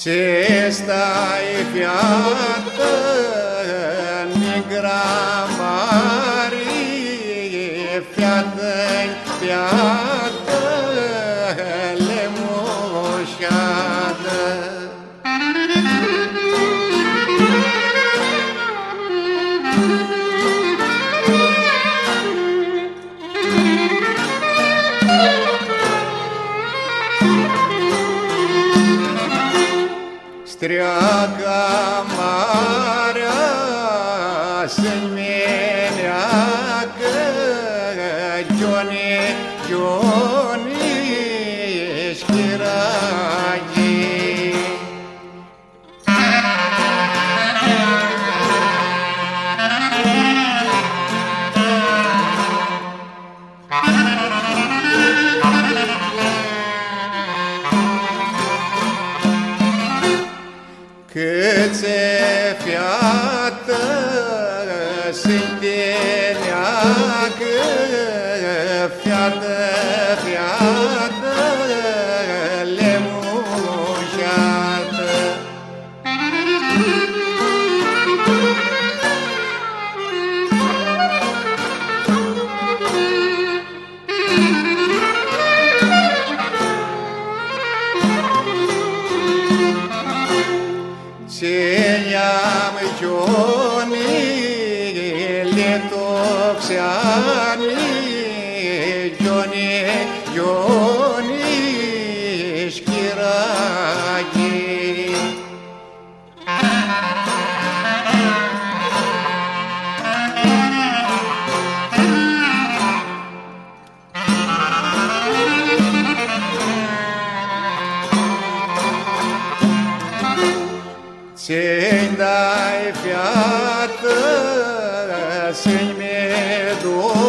Ce stai, fiată, negra mare, fiată, fiată, lemușa? Стряка моря сельменя Джонни, Джонни سيدي العاكف يعرف يعرف Sen yağmıyor Γιάννη, γιονι, γιονι, σκυράκι. miedo.